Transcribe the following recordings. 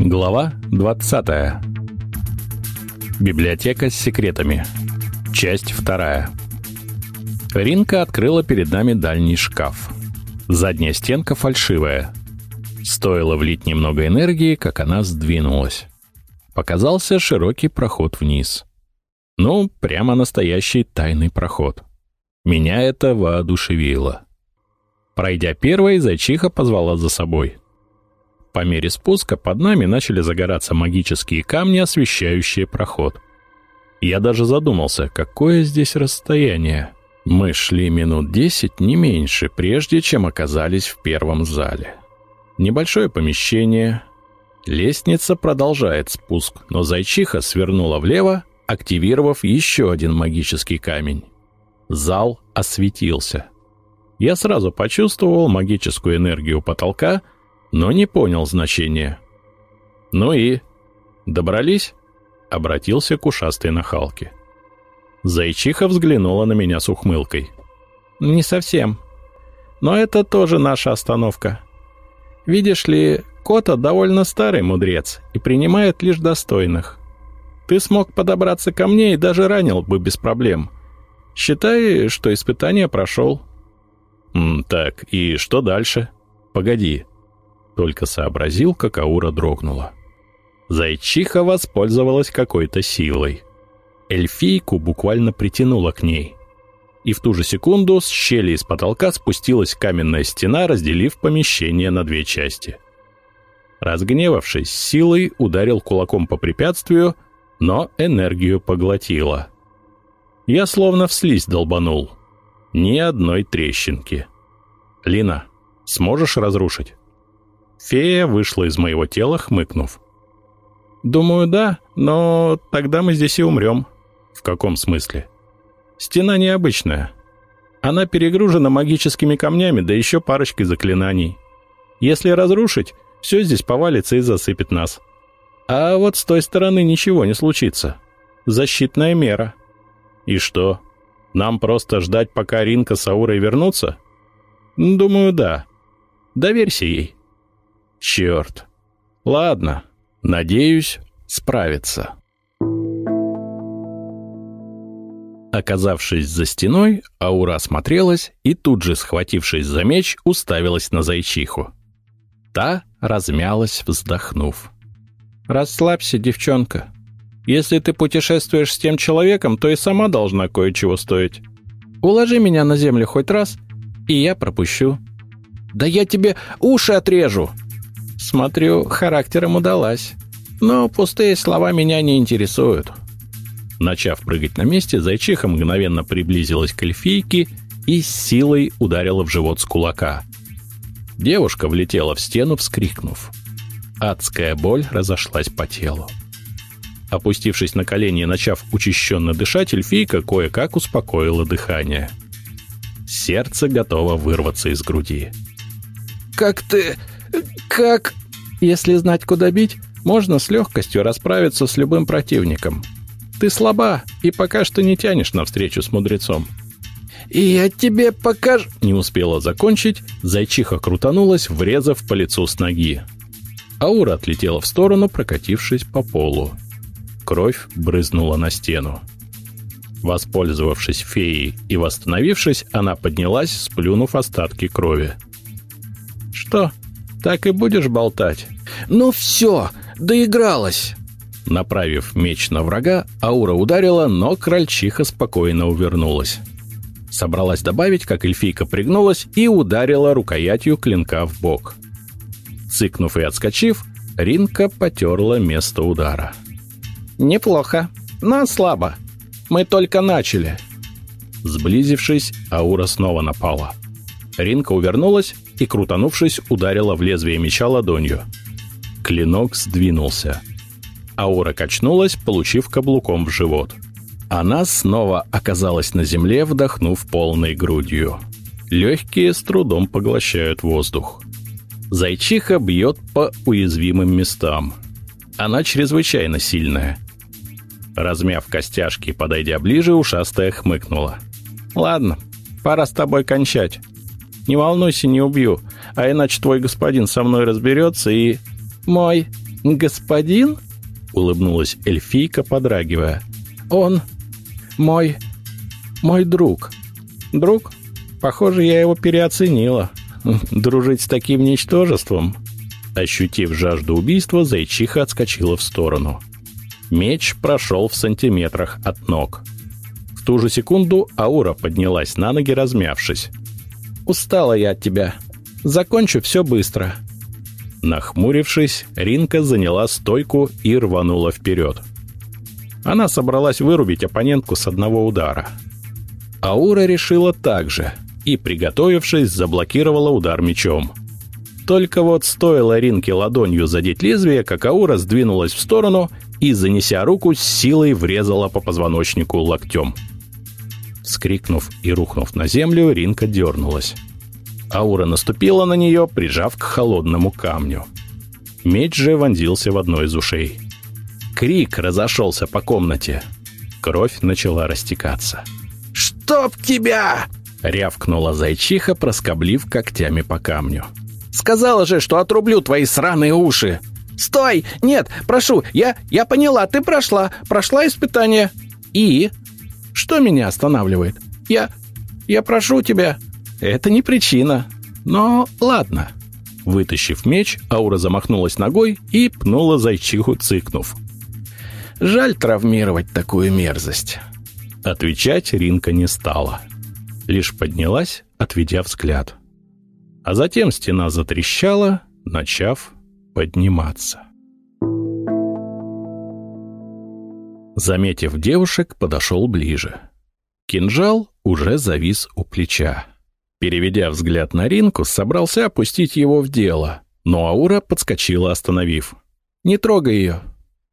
Глава 20. Библиотека с секретами. Часть вторая. Ринка открыла перед нами дальний шкаф. Задняя стенка фальшивая. Стоило влить немного энергии, как она сдвинулась. Показался широкий проход вниз. Ну, прямо настоящий тайный проход. Меня это воодушевило. Пройдя первой, зайчиха позвала за собой. По мере спуска под нами начали загораться магические камни, освещающие проход. Я даже задумался, какое здесь расстояние. Мы шли минут десять, не меньше, прежде чем оказались в первом зале. Небольшое помещение. Лестница продолжает спуск, но зайчиха свернула влево, активировав еще один магический камень. Зал осветился. Я сразу почувствовал магическую энергию потолка, но не понял значения. «Ну и? Добрались?» — обратился к ушастой нахалке. Зайчиха взглянула на меня с ухмылкой. «Не совсем. Но это тоже наша остановка. Видишь ли, Кота довольно старый мудрец и принимает лишь достойных. Ты смог подобраться ко мне и даже ранил бы без проблем. Считай, что испытание прошел». «Так, и что дальше?» «Погоди». Только сообразил, как Аура дрогнула. Зайчиха воспользовалась какой-то силой. Эльфийку буквально притянула к ней. И в ту же секунду с щели из потолка спустилась каменная стена, разделив помещение на две части. Разгневавшись, силой ударил кулаком по препятствию, но энергию поглотила. Я словно в слизь долбанул. Ни одной трещинки. «Лина, сможешь разрушить?» Фея вышла из моего тела, хмыкнув. «Думаю, да, но тогда мы здесь и умрем». «В каком смысле?» «Стена необычная. Она перегружена магическими камнями, да еще парочкой заклинаний. Если разрушить, все здесь повалится и засыпет нас. А вот с той стороны ничего не случится. Защитная мера». «И что? Нам просто ждать, пока Ринка с Аурой вернутся?» «Думаю, да. Доверься ей». «Черт. Ладно. Надеюсь, справится». Оказавшись за стеной, Аура осмотрелась и тут же, схватившись за меч, уставилась на зайчиху. Та размялась, вздохнув. «Расслабься, девчонка. Если ты путешествуешь с тем человеком, то и сама должна кое-чего стоить. Уложи меня на землю хоть раз, и я пропущу». «Да я тебе уши отрежу!» «Смотрю, характером удалась. Но пустые слова меня не интересуют». Начав прыгать на месте, зайчиха мгновенно приблизилась к эльфийке и силой ударила в живот с кулака. Девушка влетела в стену, вскрикнув. Адская боль разошлась по телу. Опустившись на колени и начав учащенно дышать, эльфийка кое-как успокоила дыхание. Сердце готово вырваться из груди. «Как ты... как...» «Если знать, куда бить, можно с легкостью расправиться с любым противником», ты слаба и пока что не тянешь навстречу с мудрецом». «И я тебе покажу...» Не успела закончить, зайчиха крутанулась, врезав по лицу с ноги. Аура отлетела в сторону, прокатившись по полу. Кровь брызнула на стену. Воспользовавшись феей и восстановившись, она поднялась, сплюнув остатки крови. «Что, так и будешь болтать?» «Ну все, доигралась!» Направив меч на врага, аура ударила, но крольчиха спокойно увернулась. Собралась добавить, как эльфийка пригнулась и ударила рукоятью клинка в бок. Цыкнув и отскочив, Ринка потерла место удара. «Неплохо, но слабо. Мы только начали». Сблизившись, аура снова напала. Ринка увернулась и, крутанувшись, ударила в лезвие меча ладонью. Клинок сдвинулся — Аура качнулась, получив каблуком в живот. Она снова оказалась на земле, вдохнув полной грудью. Легкие с трудом поглощают воздух. Зайчиха бьет по уязвимым местам. Она чрезвычайно сильная. Размяв костяшки, подойдя ближе, ушастая хмыкнула. «Ладно, пора с тобой кончать. Не волнуйся, не убью, а иначе твой господин со мной разберется и...» «Мой», «Господин?» — улыбнулась эльфийка, подрагивая. «Он мой... мой друг». «Друг? Похоже, я его переоценила. Дружить с таким ничтожеством?» Ощутив жажду убийства, зайчиха отскочила в сторону. Меч прошел в сантиметрах от ног. В ту же секунду Аура поднялась на ноги, размявшись. «Устала я от тебя. Закончу все быстро». Нахмурившись, Ринка заняла стойку и рванула вперед. Она собралась вырубить оппонентку с одного удара. Аура решила так же и, приготовившись, заблокировала удар мечом. Только вот стоило Ринке ладонью задеть лезвие, как Аура сдвинулась в сторону и, занеся руку, силой врезала по позвоночнику локтем. Скрикнув и рухнув на землю, Ринка дернулась. Аура наступила на нее, прижав к холодному камню. Меч же вонзился в одно из ушей. Крик разошелся по комнате. Кровь начала растекаться. «Чтоб тебя!» — рявкнула зайчиха, проскоблив когтями по камню. «Сказала же, что отрублю твои сраные уши!» «Стой! Нет, прошу, я, я поняла, ты прошла, прошла испытание!» «И?» «Что меня останавливает?» «Я... я прошу тебя!» «Это не причина. Но ладно». Вытащив меч, Аура замахнулась ногой и пнула зайчиху, цыкнув. «Жаль травмировать такую мерзость». Отвечать Ринка не стала. Лишь поднялась, отведя взгляд. А затем стена затрещала, начав подниматься. Заметив девушек, подошел ближе. Кинжал уже завис у плеча. Переведя взгляд на Ринку, собрался опустить его в дело, но Аура подскочила, остановив. «Не трогай ее!»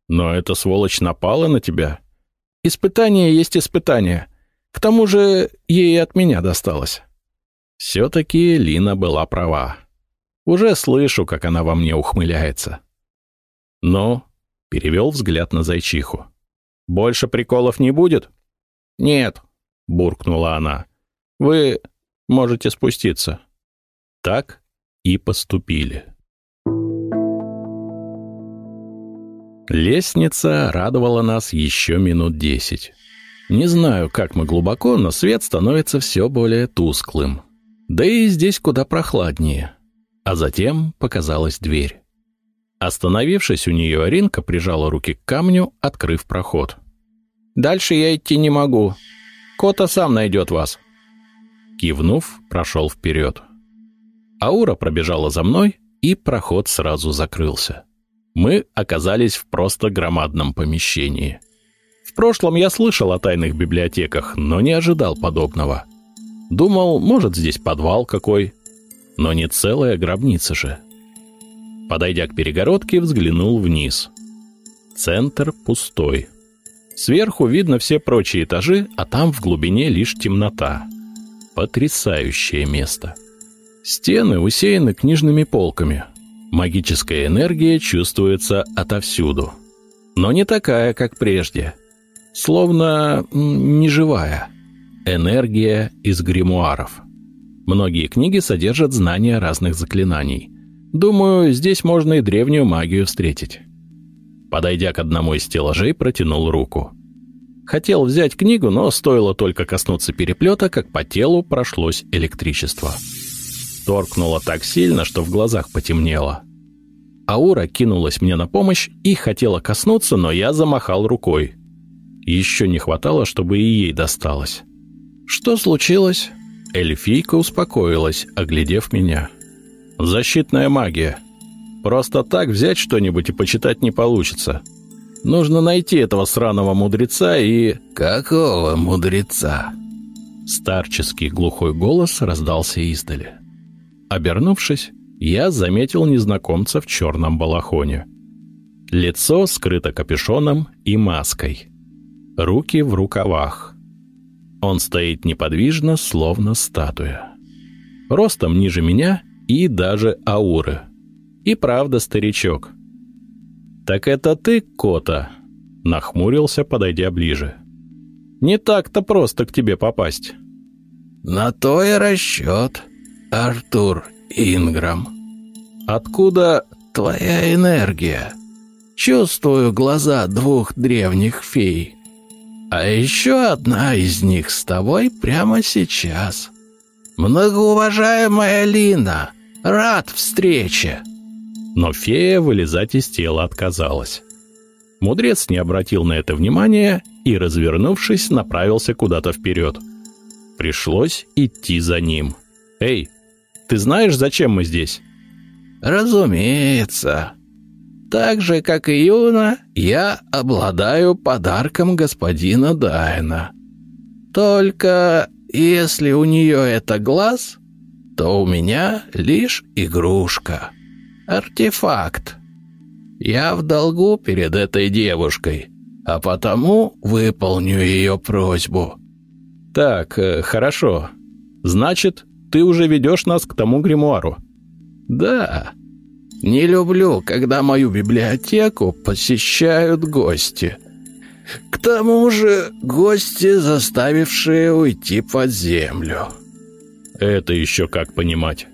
«Но эта сволочь напала на тебя!» «Испытание есть испытание. К тому же ей от меня досталось». Все-таки Лина была права. Уже слышу, как она во мне ухмыляется. «Ну?» — перевел взгляд на зайчиху. «Больше приколов не будет?» «Нет», — буркнула она. «Вы можете спуститься». Так и поступили. Лестница радовала нас еще минут десять. Не знаю, как мы глубоко, но свет становится все более тусклым. Да и здесь куда прохладнее. А затем показалась дверь. Остановившись у нее, Аринка прижала руки к камню, открыв проход. «Дальше я идти не могу. Кота сам найдет вас». Кивнув, прошел вперед. Аура пробежала за мной, и проход сразу закрылся. Мы оказались в просто громадном помещении. В прошлом я слышал о тайных библиотеках, но не ожидал подобного. Думал, может, здесь подвал какой, но не целая гробница же. Подойдя к перегородке, взглянул вниз. Центр пустой. Сверху видно все прочие этажи, а там в глубине лишь темнота. Потрясающее место. Стены усеяны книжными полками. Магическая энергия чувствуется отовсюду. Но не такая, как прежде. Словно неживая. Энергия из гримуаров. Многие книги содержат знания разных заклинаний. Думаю, здесь можно и древнюю магию встретить. Подойдя к одному из стеллажей, протянул руку. Хотел взять книгу, но стоило только коснуться переплета, как по телу прошлось электричество. Торкнуло так сильно, что в глазах потемнело. Аура кинулась мне на помощь и хотела коснуться, но я замахал рукой. Еще не хватало, чтобы и ей досталось. «Что случилось?» Эльфийка успокоилась, оглядев меня. «Защитная магия. Просто так взять что-нибудь и почитать не получится. Нужно найти этого сраного мудреца и...» «Какого мудреца?» Старческий глухой голос раздался издали. Обернувшись, я заметил незнакомца в черном балахоне. Лицо скрыто капюшоном и маской. Руки в рукавах. Он стоит неподвижно, словно статуя. Ростом ниже меня и даже ауры. И правда старичок. «Так это ты, Кота?» Нахмурился, подойдя ближе. «Не так-то просто к тебе попасть». «На то и расчет, Артур Инграм». «Откуда твоя энергия?» Чувствую глаза двух древних фей. А еще одна из них с тобой прямо сейчас. Многоуважаемая Лина, рад встрече!» Но фея вылезать из тела отказалась. Мудрец не обратил на это внимания и, развернувшись, направился куда-то вперед. Пришлось идти за ним. «Эй, ты знаешь, зачем мы здесь?» «Разумеется. Так же, как и Юна, я обладаю подарком господина Дайна. Только если у нее это глаз, то у меня лишь игрушка. Артефакт. Я в долгу перед этой девушкой, а потому выполню ее просьбу». «Так, э, хорошо. Значит, ты уже ведешь нас к тому гримуару». «Да. Не люблю, когда мою библиотеку посещают гости. К тому же гости, заставившие уйти под землю». «Это еще как понимать?»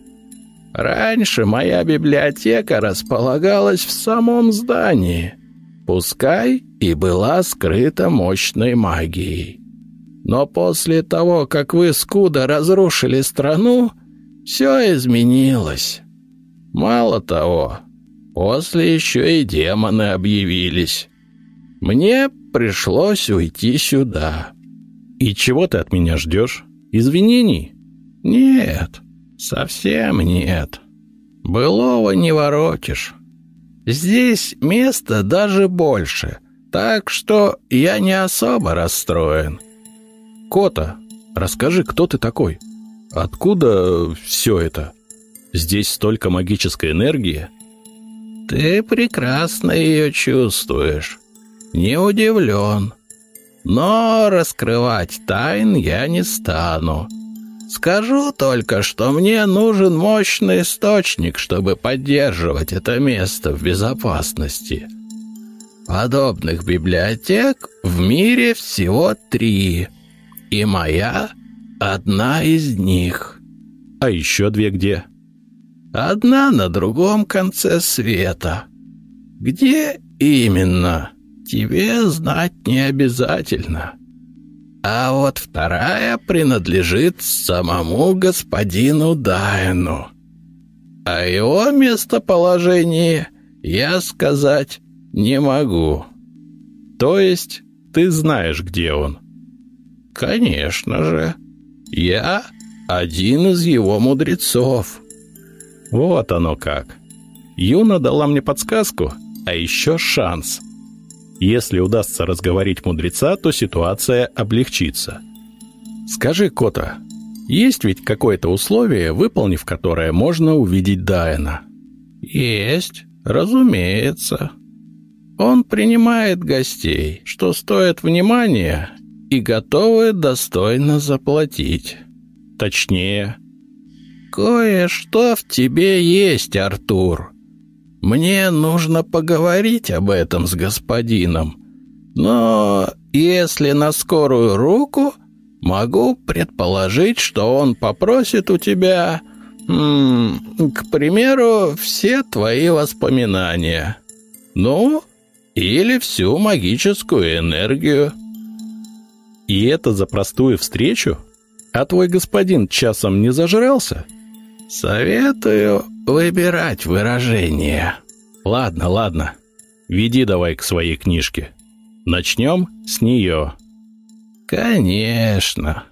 Раньше моя библиотека располагалась в самом здании, пускай и была скрыта мощной магией. Но после того, как вы скудо разрушили страну, все изменилось. Мало того, после еще и демоны объявились. Мне пришлось уйти сюда. И чего ты от меня ждешь? Извинений? Нет, совсем нет. Былого не воротишь. Здесь места даже больше, так что я не особо расстроен. Кота, расскажи, кто ты такой? Откуда все это? Здесь столько магической энергии. Ты прекрасно ее чувствуешь. Не удивлен. Но раскрывать тайн я не стану. Скажу только, что мне нужен мощный источник, чтобы поддерживать это место в безопасности. Подобных библиотек в мире всего три, и моя одна из них. А еще две где? Одна на другом конце света. Где именно, тебе знать не обязательно. А вот вторая принадлежит самому господину Дайну. О его местоположении я сказать не могу. То есть ты знаешь, где он? Конечно же. Я один из его мудрецов. Вот оно как. Юна дала мне подсказку, а еще шанс — если удастся разговорить мудреца, то ситуация облегчится. Скажи, Кота, есть ведь какое-то условие, выполнив которое можно увидеть Дайна? Есть, разумеется. Он принимает гостей, что стоит внимания, и готовы достойно заплатить. Точнее, кое-что в тебе есть, Артур. Мне нужно поговорить об этом с господином. Но если на скорую руку, могу предположить, что он попросит у тебя, к примеру, все твои воспоминания. Ну, или всю магическую энергию. И это за простую встречу? А твой господин часом не зажрался? Советую выбирать выражение. Ладно, ладно. Веди давай к своей книжке. Начнем с нее. Конечно.